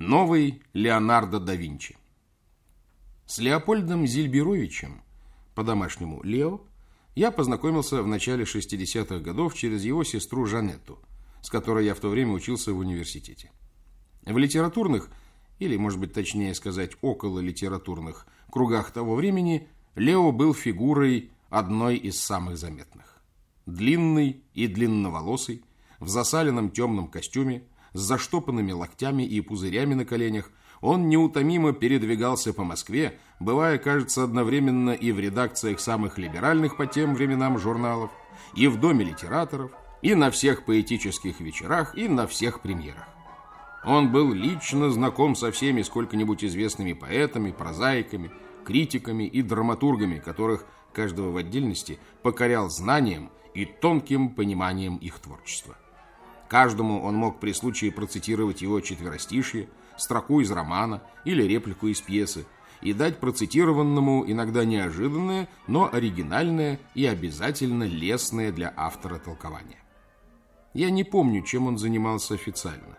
Новый Леонардо да Винчи. С Леопольдом Зильберовичем, по-домашнему Лео, я познакомился в начале 60-х годов через его сестру Жанетту, с которой я в то время учился в университете. В литературных, или, может быть, точнее сказать, около литературных кругах того времени Лео был фигурой одной из самых заметных. Длинный и длинноволосый, в засаленном темном костюме, с заштопанными локтями и пузырями на коленях, он неутомимо передвигался по Москве, бывая, кажется, одновременно и в редакциях самых либеральных по тем временам журналов, и в Доме литераторов, и на всех поэтических вечерах, и на всех премьерах. Он был лично знаком со всеми сколько-нибудь известными поэтами, прозаиками, критиками и драматургами, которых каждого в отдельности покорял знанием и тонким пониманием их творчества. Каждому он мог при случае процитировать его четверостишье, строку из романа или реплику из пьесы и дать процитированному иногда неожиданное, но оригинальное и обязательно лестное для автора толкование. Я не помню, чем он занимался официально.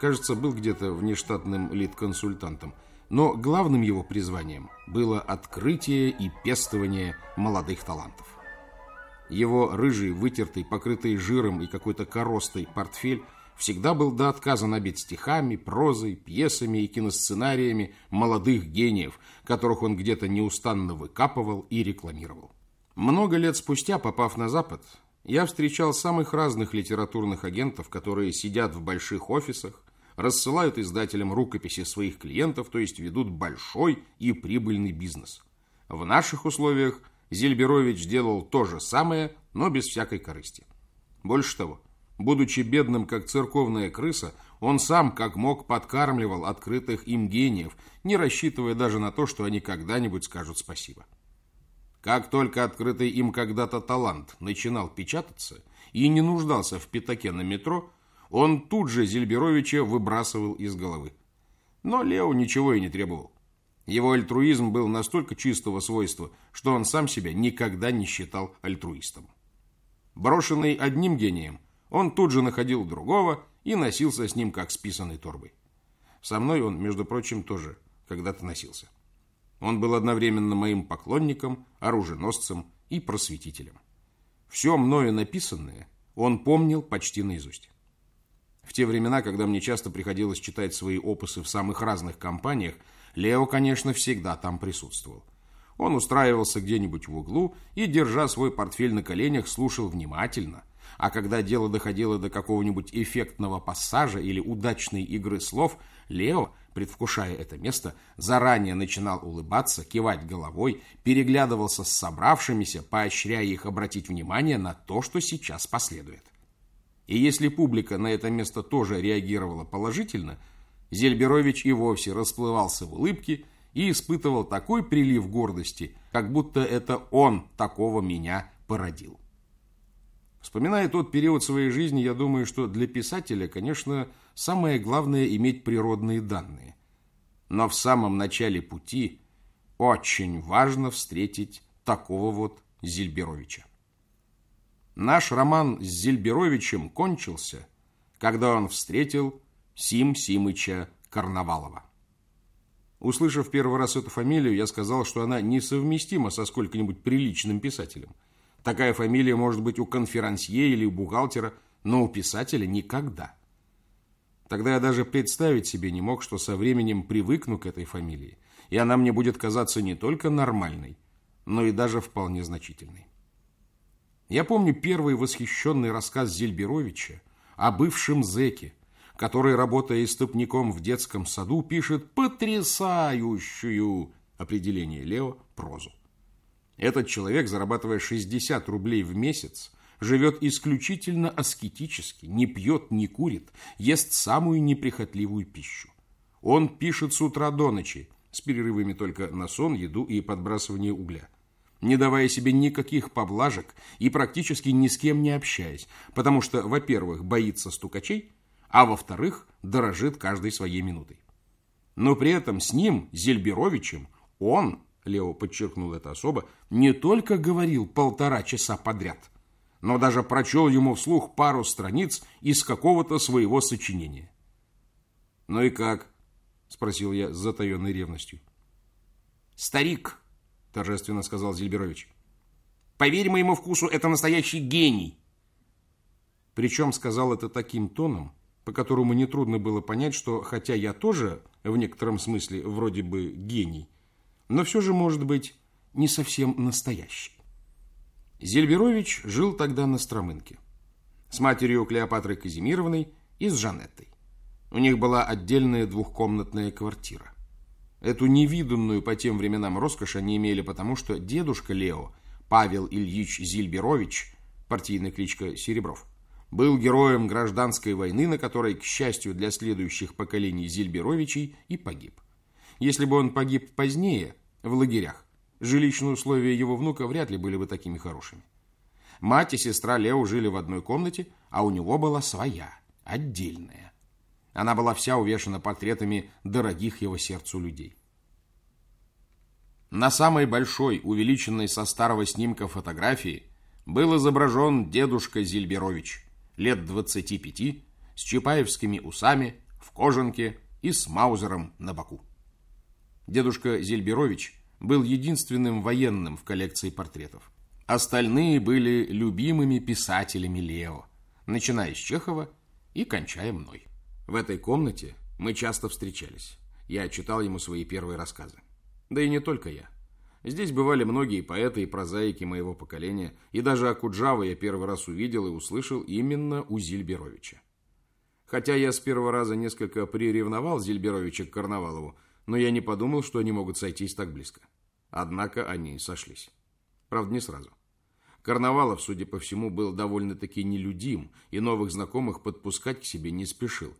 Кажется, был где-то внештатным лид-консультантом, но главным его призванием было открытие и пестование молодых талантов. Его рыжий, вытертый, покрытый жиром и какой-то коростой портфель всегда был до отказа набит стихами, прозой, пьесами и киносценариями молодых гениев, которых он где-то неустанно выкапывал и рекламировал. Много лет спустя, попав на Запад, я встречал самых разных литературных агентов, которые сидят в больших офисах, рассылают издателям рукописи своих клиентов, то есть ведут большой и прибыльный бизнес. В наших условиях – Зельберович делал то же самое, но без всякой корысти. Больше того, будучи бедным, как церковная крыса, он сам, как мог, подкармливал открытых им гениев, не рассчитывая даже на то, что они когда-нибудь скажут спасибо. Как только открытый им когда-то талант начинал печататься и не нуждался в пятаке на метро, он тут же Зельберовича выбрасывал из головы. Но Лео ничего и не требовал. Его альтруизм был настолько чистого свойства, что он сам себя никогда не считал альтруистом. Брошенный одним гением, он тут же находил другого и носился с ним, как с писаной торбой. Со мной он, между прочим, тоже когда-то носился. Он был одновременно моим поклонником, оруженосцем и просветителем. Все мною написанное он помнил почти наизусть. В те времена, когда мне часто приходилось читать свои опусы в самых разных компаниях, Лео, конечно, всегда там присутствовал. Он устраивался где-нибудь в углу и, держа свой портфель на коленях, слушал внимательно. А когда дело доходило до какого-нибудь эффектного пассажа или удачной игры слов, Лео, предвкушая это место, заранее начинал улыбаться, кивать головой, переглядывался с собравшимися, поощряя их обратить внимание на то, что сейчас последует. И если публика на это место тоже реагировала положительно – Зельберович и вовсе расплывался в улыбке и испытывал такой прилив гордости, как будто это он такого меня породил. Вспоминая тот период своей жизни, я думаю, что для писателя, конечно, самое главное иметь природные данные. Но в самом начале пути очень важно встретить такого вот Зельберовича. Наш роман с Зельберовичем кончился, когда он встретил Сим Симыча Карнавалова. Услышав первый раз эту фамилию, я сказал, что она несовместима со сколько-нибудь приличным писателем. Такая фамилия может быть у конферансье или у бухгалтера, но у писателя никогда. Тогда я даже представить себе не мог, что со временем привыкну к этой фамилии, и она мне будет казаться не только нормальной, но и даже вполне значительной. Я помню первый восхищенный рассказ Зельберовича о бывшем зэке, который, работая истопником в детском саду, пишет потрясающую, определение Лео, прозу. Этот человек, зарабатывая 60 рублей в месяц, живет исключительно аскетически, не пьет, не курит, ест самую неприхотливую пищу. Он пишет с утра до ночи, с перерывами только на сон, еду и подбрасывание угля не давая себе никаких поблажек и практически ни с кем не общаясь, потому что, во-первых, боится стукачей, а во-вторых, дорожит каждой своей минутой. Но при этом с ним, Зельберовичем, он, Лео подчеркнул это особо, не только говорил полтора часа подряд, но даже прочел ему вслух пару страниц из какого-то своего сочинения. «Ну и как?» Спросил я с затаенной ревностью. Старик, торжественно сказал Зельберович. Поверь моему вкусу, это настоящий гений. Причем сказал это таким тоном, по которому нетрудно было понять, что хотя я тоже в некотором смысле вроде бы гений, но все же, может быть, не совсем настоящий. Зельберович жил тогда на Стромынке с матерью Клеопатрой Казимировной и с Жанеттой. У них была отдельная двухкомнатная квартира. Эту невиданную по тем временам роскошь они имели потому, что дедушка Лео, Павел Ильич Зильберович, партийная кличка Серебров, был героем гражданской войны, на которой, к счастью для следующих поколений Зильберовичей, и погиб. Если бы он погиб позднее, в лагерях, жилищные условия его внука вряд ли были бы такими хорошими. Мать и сестра Лео жили в одной комнате, а у него была своя, отдельная. Она была вся увешана портретами дорогих его сердцу людей. На самой большой, увеличенной со старого снимка фотографии, был изображен дедушка Зильберович, лет 25, с чапаевскими усами, в кожанке и с маузером на боку. Дедушка Зильберович был единственным военным в коллекции портретов. Остальные были любимыми писателями Лео, начиная с Чехова и кончая мной. В этой комнате мы часто встречались. Я читал ему свои первые рассказы. Да и не только я. Здесь бывали многие поэты и прозаики моего поколения, и даже Акуджава я первый раз увидел и услышал именно у Зильберовича. Хотя я с первого раза несколько приревновал Зильберовича к Карнавалову, но я не подумал, что они могут сойтись так близко. Однако они сошлись. Правда, не сразу. Карнавалов, судя по всему, был довольно-таки нелюдим и новых знакомых подпускать к себе не спешил.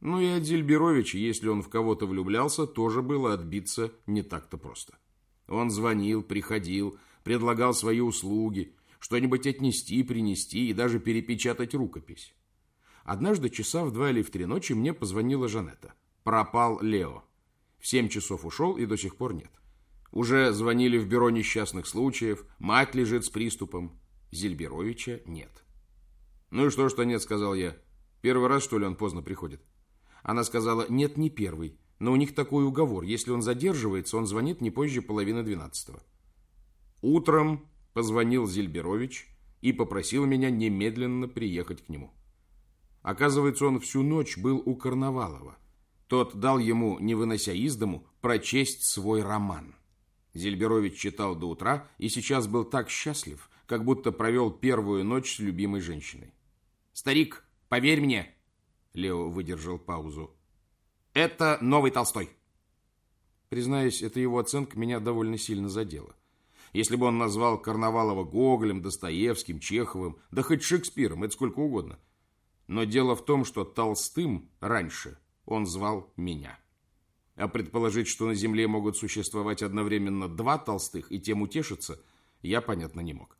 Ну и от Зельберовича, если он в кого-то влюблялся, тоже было отбиться не так-то просто. Он звонил, приходил, предлагал свои услуги, что-нибудь отнести, принести и даже перепечатать рукопись. Однажды часа в два или в три ночи мне позвонила Жанетта. Пропал Лео. В семь часов ушел и до сих пор нет. Уже звонили в бюро несчастных случаев, мать лежит с приступом. Зельберовича нет. Ну и что, что нет, сказал я. Первый раз, что ли, он поздно приходит? Она сказала, нет, не первый. Но у них такой уговор. Если он задерживается, он звонит не позже половины двенадцатого. Утром позвонил Зельберович и попросил меня немедленно приехать к нему. Оказывается, он всю ночь был у Карнавалова. Тот дал ему, не вынося из дому, прочесть свой роман. Зельберович читал до утра и сейчас был так счастлив, как будто провел первую ночь с любимой женщиной. «Старик, поверь мне!» Лео выдержал паузу. «Это новый Толстой!» Признаюсь, эта его оценка меня довольно сильно задела. Если бы он назвал Карнавалова Гоголем, Достоевским, Чеховым, да хоть Шекспиром, это сколько угодно. Но дело в том, что Толстым раньше он звал меня. А предположить, что на Земле могут существовать одновременно два Толстых и тем утешиться, я, понятно, не мог.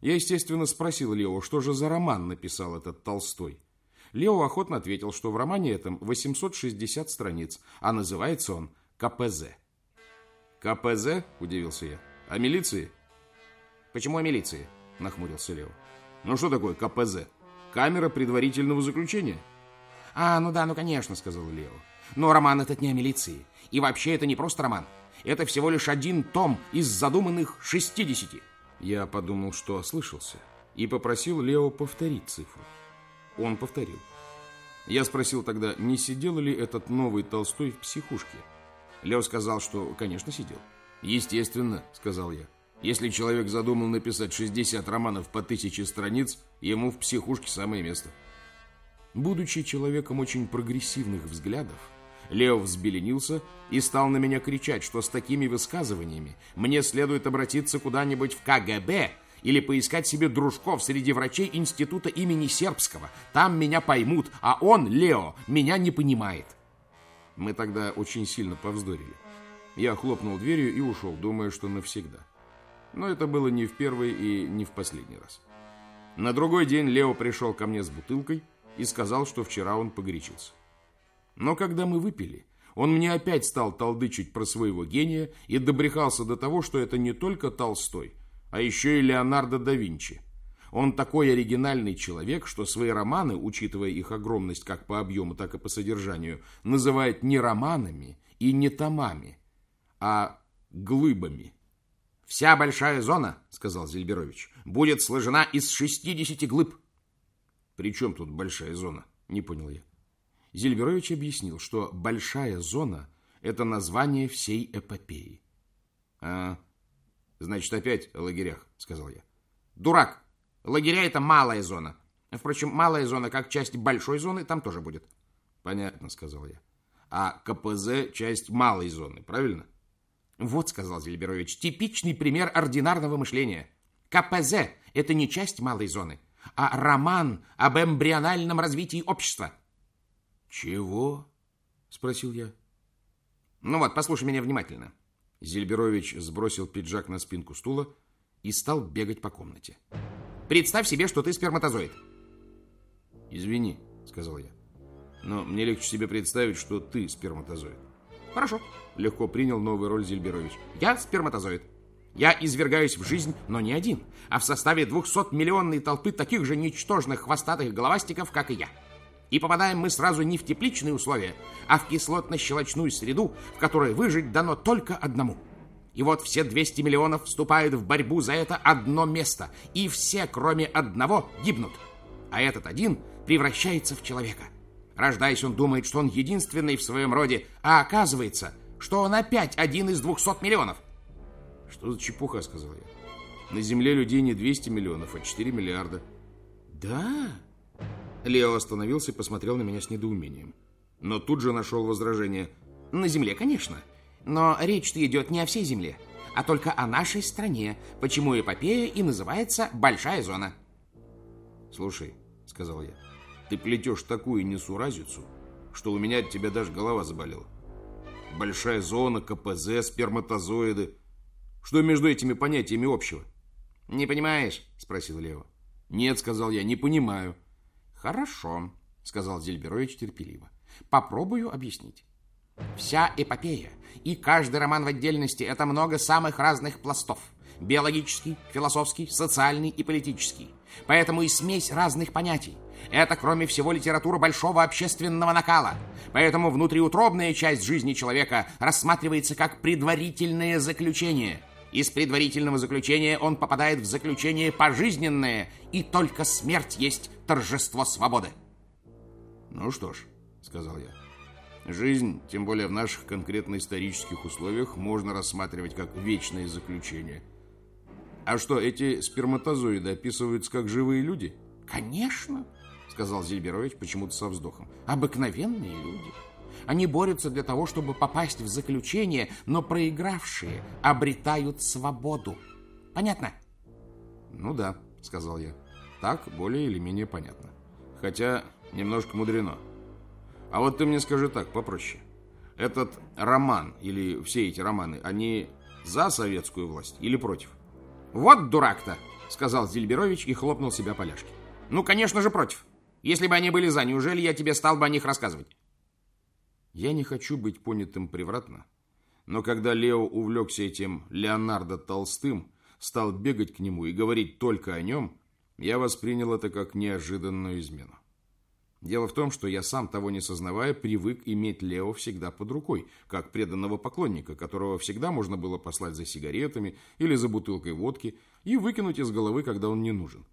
Я, естественно, спросил Лео, что же за роман написал этот Толстой. Лео охотно ответил, что в романе этом 860 страниц, а называется он КПЗ. «КПЗ?» – удивился я. «О милиции?» «Почему о милиции?» – нахмурился Лео. «Ну что такое КПЗ? Камера предварительного заключения?» «А, ну да, ну конечно», – сказал Лео. Но роман этот не о милиции. И вообще это не просто роман. Это всего лишь один том из задуманных 60. Я подумал, что ослышался, и попросил Лео повторить цифру. Он повторил. Я спросил тогда, не сидел ли этот новый Толстой в психушке. Лео сказал, что, конечно, сидел. Естественно, сказал я. Если человек задумал написать 60 романов по тысяче страниц, ему в психушке самое место. Будучи человеком очень прогрессивных взглядов, Лев взбеленился и стал на меня кричать, что с такими высказываниями мне следует обратиться куда-нибудь в КГБ или поискать себе дружков среди врачей института имени Сербского. Там меня поймут, а он, Лео, меня не понимает. Мы тогда очень сильно повздорили. Я хлопнул дверью и ушел, думая, что навсегда. Но это было не в первый и не в последний раз. На другой день Лео пришел ко мне с бутылкой и сказал, что вчера он погорячился. Но когда мы выпили, он мне опять стал толдычить про своего гения и добрехался до того, что это не только Толстой, а еще и Леонардо да Винчи. Он такой оригинальный человек, что свои романы, учитывая их огромность как по объему, так и по содержанию, называет не романами и не томами, а глыбами. «Вся большая зона, — сказал Зельберович, — будет сложена из 60 глыб». «При чем тут большая зона?» — не понял я. Зельберович объяснил, что большая зона — это название всей эпопеи. «А, значит, опять о лагерях», — сказал я. «Дурак! Лагеря — это малая зона. Впрочем, малая зона, как часть большой зоны, там тоже будет». «Понятно», — сказал я. «А КПЗ — часть малой зоны, правильно?» Вот, сказал Зельберович, типичный пример ординарного мышления. КПЗ – это не часть малой зоны, а роман об эмбриональном развитии общества. Чего? Спросил я. Ну вот, послушай меня внимательно. Зельберович сбросил пиджак на спинку стула и стал бегать по комнате. Представь себе, что ты сперматозоид. Извини, сказал я. Но мне легче себе представить, что ты сперматозоид. Хорошо. Легко принял новую роль Зельберович. Я сперматозоид. Я извергаюсь в жизнь, но не один, а в составе 200-миллионной толпы таких же ничтожных хвостатых головастиков, как и я. И попадаем мы сразу не в тепличные условия, а в кислотно-щелочную среду, в которой выжить дано только одному. И вот все 200 миллионов вступают в борьбу за это одно место, и все, кроме одного, гибнут. А этот один превращается в человека. Рождаясь, он думает, что он единственный в своем роде, а оказывается, что он опять один из 200 миллионов. Что за чепуха, сказал я. На Земле людей не 200 миллионов, а 4 миллиарда. Да? Лео остановился и посмотрел на меня с недоумением. Но тут же нашел возражение. На Земле, конечно. Но речь-то идет не о всей Земле, а только о нашей стране, почему эпопея и называется «Большая зона». «Слушай», — сказал я, ты плетешь такую несуразицу, что у меня от тебя даже голова заболела. Большая зона, КПЗ, сперматозоиды. Что между этими понятиями общего? Не понимаешь? Спросил Лео. Нет, сказал я, не понимаю. Хорошо, сказал Зельберович терпеливо. Попробую объяснить. Вся эпопея и каждый роман в отдельности – это много самых разных пластов. Биологический, философский, социальный и политический. Поэтому и смесь разных понятий. Это, кроме всего, литература большого общественного накала. Поэтому внутриутробная часть жизни человека рассматривается как предварительное заключение. Из предварительного заключения он попадает в заключение пожизненное, и только смерть есть торжество свободы. Ну что ж, сказал я. Жизнь, тем более в наших конкретно исторических условиях, можно рассматривать как вечное заключение. А что, эти сперматозоиды описываются как живые люди? Конечно сказал Зельберович почему-то со вздохом. Обыкновенные люди. Они борются для того, чтобы попасть в заключение, но проигравшие обретают свободу. Понятно? Ну да, сказал я. Так более или менее понятно. Хотя немножко мудрено. А вот ты мне скажи так, попроще. Этот роман или все эти романы, они за советскую власть или против? Вот дурак-то, сказал Зельберович и хлопнул себя по ляжке. Ну, конечно же, против. Если бы они были за, неужели я тебе стал бы о них рассказывать? Я не хочу быть понятым превратно, но когда Лео увлекся этим Леонардо Толстым, стал бегать к нему и говорить только о нем, я воспринял это как неожиданную измену. Дело в том, что я сам, того не сознавая, привык иметь Лео всегда под рукой, как преданного поклонника, которого всегда можно было послать за сигаретами или за бутылкой водки и выкинуть из головы, когда он не нужен.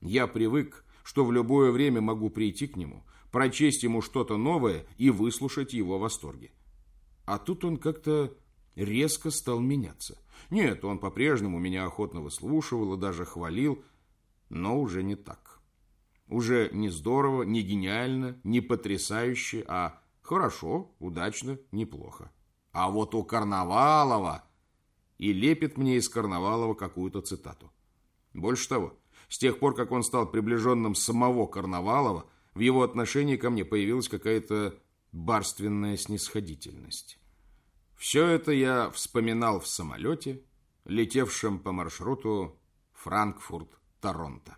Я привык что в любое время могу прийти к нему, прочесть ему что-то новое и выслушать его восторги. А тут он как-то резко стал меняться. Нет, он по-прежнему меня охотно выслушивал и даже хвалил, но уже не так. Уже не здорово, не гениально, не потрясающе, а хорошо, удачно, неплохо. А вот у Карнавалова... И лепит мне из Карнавалова какую-то цитату. Больше того, с тех пор, как он стал приближенным самого Карнавалова, в его отношении ко мне появилась какая-то барственная снисходительность. Все это я вспоминал в самолете, летевшем по маршруту Франкфурт-Торонто.